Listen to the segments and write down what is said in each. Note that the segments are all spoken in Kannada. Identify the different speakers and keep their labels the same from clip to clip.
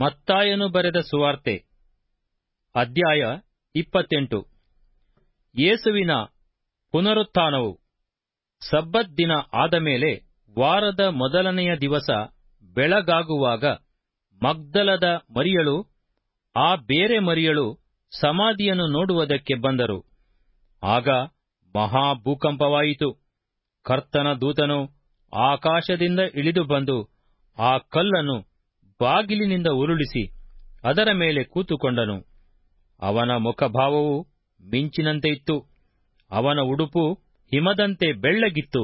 Speaker 1: ಮತ್ತಾಯನು ಬರೆದ ಸುವಾರ್ತೆ. ಅಧ್ಯಾಯ ಇಪ್ಪತ್ತೆಂಟು. ಯೇಸುವಿನ ಪುನರುತ್ಥಾನವು. ಸಬ್ಬತ್ ದಿನ ಆದ ಮೇಲೆ ವಾರದ ಮೊದಲನೆಯ ದಿವಸ ಬೆಳಗಾಗುವಾಗ ಮಗ್ದಲದ ಮರಿಯಳು, ಆ ಬೇರೆ ಮರಿಯಳು ಸಮಾಧಿಯನ್ನು ನೋಡುವುದಕ್ಕೆ ಬಂದರು. ಆಗ ಮಹಾ ಭೂಕಂಪವಾಯಿತು. ಕರ್ತನ ದೂತನು ಆಕಾಶದಿಂದ ಇಳಿದು ಬಂದು ಆ ಕಲ್ಲನ್ನು ಬಾಗಿಲಿನಿಂದ ಉರುಳಿಸಿ ಅದರ ಮೇಲೆ ಕೂತುಕೊಂಡನು. ಅವನ ಮುಖಭಾವವು ಮಿಂಚಿನಂತೆ ಇತ್ತು. ಅವನ ಉಡುಪು ಹಿಮದಂತೆ ಬೆಳ್ಳಗಿತ್ತು.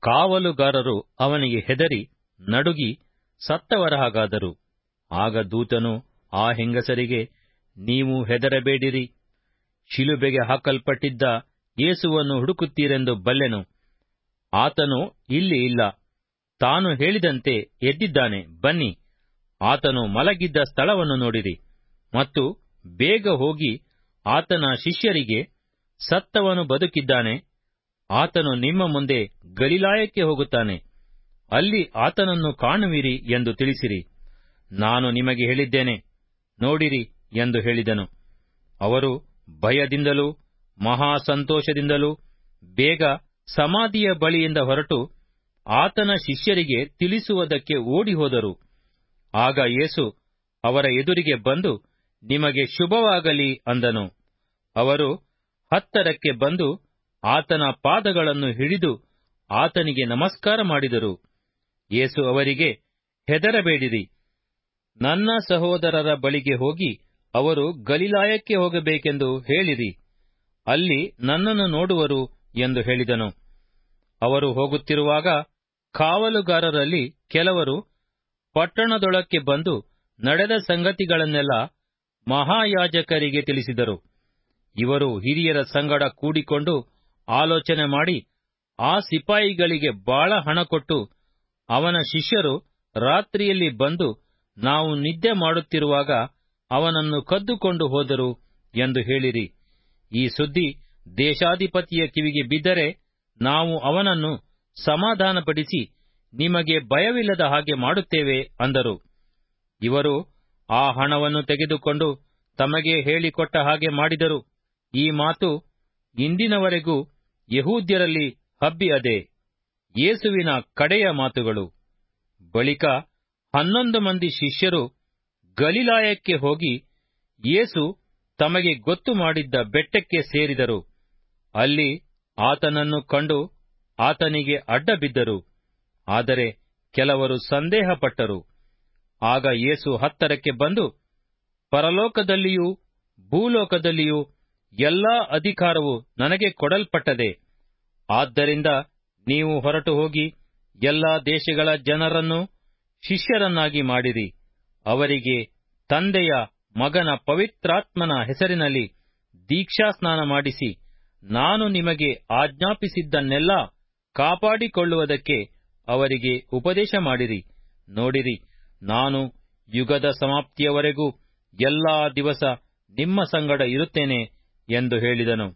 Speaker 1: ಕಾವಲುಗಾರರು ಅವನಿಗೆ ಹೆದರಿ ನಡುಗಿ ಸತ್ತವರ ಹಾಗಾದರು ಆಗ ದೂತನು ಆ ಹೆಂಗಸರಿಗೆ, ನೀವು ಹೆದರಬೇಡಿರಿ. ಶಿಲುಬೆಗೆ ಹಾಕಲ್ಪಟ್ಟಿದ್ದ ಏಸುವನ್ನು ಹುಡುಕುತ್ತೀರೆಂದು ಬಲ್ಲೆನು. ಆತನು ಇಲ್ಲಿ ಇಲ್ಲ. ತಾನು ಹೇಳಿದಂತೆ ಎದ್ದಿದ್ದಾನೆ. ಬನ್ನಿ. ಆತನು ಮಲಗಿದ್ದ ಸ್ಥಳವನ್ನು ನೋಡಿರಿ. ಮತ್ತು ಬೇಗ ಹೋಗಿ ಆತನ ಶಿಷ್ಯರಿಗೆ, ಸತ್ತವನು ಬದುಕಿದ್ದಾನೆ, ಆತನು ನಿಮ್ಮ ಮುಂದೆ ಗಲಿಲಾಯಕ್ಕೆ ಹೋಗುತ್ತಾನೆ, ಅಲ್ಲಿ ಆತನನ್ನು ಕಾಣುವಿರಿ ಎಂದು ತಿಳಿಸಿರಿ. ನಾನು ನಿಮಗೆ ಹೇಳಿದ್ದೇನೆ, ನೋಡಿರಿ ಎಂದು ಹೇಳಿದನು. ಅವರು ಭಯದಿಂದಲೂ ಮಹಾ ಸಂತೋಷದಿಂದಲೂ ಬೇಗ ಸಮಾಧಿಯ ಬಳಿಯಿಂದ ಹೊರಟು ಆತನ ಶಿಷ್ಯರಿಗೆ ತಿಳಿಸುವುದಕ್ಕೆ ಓಡಿಹೋದರು. ಆಗ ಯೇಸು ಅವರ ಎದುರಿಗೆ ಬಂದು, ನಿಮಗೆ ಶುಭವಾಗಲಿ ಅಂದನು. ಅವರು ಹತ್ತರಕ್ಕೆ ಬಂದು ಆತನ ಪಾದಗಳನ್ನು ಹಿಡಿದು ಆತನಿಗೆ ನಮಸ್ಕಾರ ಮಾಡಿದರು. ಯೇಸು ಅವರಿಗೆ, ಹೆದರಬೇಡಿರಿ. ನನ್ನ ಸಹೋದರರ ಬಳಿಗೆ ಹೋಗಿ ಅವರು ಗಲಿಲಾಯಕ್ಕೆ ಹೋಗಬೇಕೆಂದು ಹೇಳಿರಿ. ಅಲ್ಲಿ ನನ್ನನ್ನು ನೋಡುವರು ಎಂದು ಹೇಳಿದನು. ಅವರು ಹೋಗುತ್ತಿರುವಾಗ ಕಾವಲುಗಾರರಲ್ಲಿ ಕೆಲವರು ಪಟ್ಟಣದೊಳಕ್ಕೆ ಬಂದು ನಡೆದ ಸಂಗತಿಗಳನ್ನೆಲ್ಲ ಮಹಾಯಾಜಕರಿಗೆ ತಿಳಿಸಿದರು. ಇವರು ಹಿರಿಯರ ಸಂಗಡ ಕೂಡಿಕೊಂಡು ಆಲೋಚನೆ ಮಾಡಿ ಆ ಸಿಪಾಯಿಗಳಿಗೆ ಬಹಳ ಹಣ ಕೊಟ್ಟು ಅವನ ಶಿಷ್ಯರು ರಾತ್ರಿಯಲ್ಲಿ ಬಂದು ನಾವು ನಿದ್ದೆ ಮಾಡುತ್ತಿರುವಾಗ ಅವನನ್ನು ಕದ್ದುಕೊಂಡು ಹೋದರು ಎಂದು ಹೇಳಿರಿ. ಈ ಸುದ್ದಿ ದೇಶಾಧಿಪತಿಯ ಕಿವಿಗೆ ಬಿದ್ದರೆ ನಾವು ಅವನನ್ನು ಸಮಾಧಾನಪಡಿಸಿ ನಿಮಗೆ ಭಯವಿಲ್ಲದ ಹಾಗೆ ಮಾಡುತ್ತೇವೆ ಅಂದರು. ಇವರು ಆ ಹಣವನ್ನು ತೆಗೆದುಕೊಂಡು ತಮಗೆ ಹೇಳಿಕೊಟ್ಟ ಹಾಗೆ ಮಾಡಿದರು. ಈ ಮಾತು ಇಂದಿನವರೆಗೂ ಯಹೂದ್ಯರಲ್ಲಿ ಹಬ್ಬಿ ಅದೇ ಯೇಸುವಿನ ಕಡೆಯ ಮಾತುಗಳು. ಬಳಿಕ ಹನ್ನೊಂದು ಮಂದಿ ಶಿಷ್ಯರು ಗಲಿಲಾಯಕ್ಕೆ ಹೋಗಿ ಯೇಸು ತಮಗೆ ಗೊತ್ತು ಮಾಡಿದ್ದ ಬೆಟ್ಟಕ್ಕೆ ಸೇರಿದರು. ಅಲ್ಲಿ ಆತನನ್ನು ಕಂಡು ಆತನಿಗೆ ಅಡ್ಡ ಬಿದ್ದರು ಆದರೆ ಕೆಲವರು ಸಂದೇಹಪಟ್ಟರು. ಆಗ ಯೇಸು ಹತ್ತರಕ್ಕೆ ಬಂದು, ಪರಲೋಕದಲ್ಲಿಯೂ ಭೂಲೋಕದಲ್ಲಿಯೂ ಎಲ್ಲಾ ಅಧಿಕಾರವು ನನಗೆ ಕೊಡಲ್ಪಟ್ಟದೆ. ಆದ್ದರಿಂದ ನೀವು ಹೊರಟು ಹೋಗಿ ಎಲ್ಲಾ ದೇಶಗಳ ಜನರನ್ನು ಶಿಷ್ಯರನ್ನಾಗಿ ಮಾಡಿರಿ. ಅವರಿಗೆ ತಂದೆಯ ಮಗನ ಪವಿತ್ರಾತ್ಮನ ಹೆಸರಿನಲ್ಲಿ ದೀಕ್ಷಾಸ್ನಾನ ಮಾಡಿಸಿ, ನಾನು ನಿಮಗೆ ಆಜ್ಞಾಪಿಸಿದ್ದನ್ನೆಲ್ಲ ಕಾಪಾಡಿಕೊಳ್ಳುವುದಕ್ಕೆ ಅವರಿಗೆ ಉಪದೇಶ ಮಾಡಿರಿ. ನೋಡಿರಿ ನಾನು ಯುಗದ ಸಮಾಪ್ತಿಯವರೆಗೂ ಎಲ್ಲಾ ದಿವಸ ನಿಮ್ಮ ಸಂಗಡ ಇರುತ್ತೇನೆ ಎಂದು ಹೇಳಿದನು.